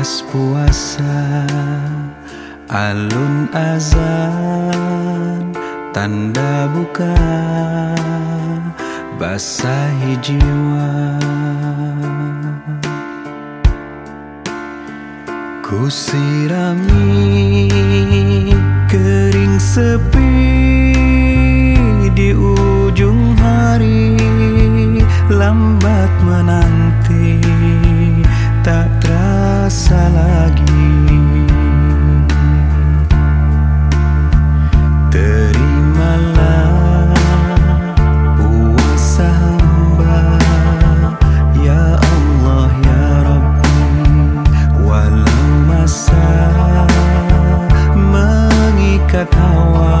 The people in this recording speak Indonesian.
Panas puasa Alun azan Tanda buka Basahi jiwa. Ku sirami kering sepi di ujung hari Lambat menanti tak terasa lagi. Terimalah puasa hamba. Ya Allah ya Rabbi. Walau masa mengikat hawa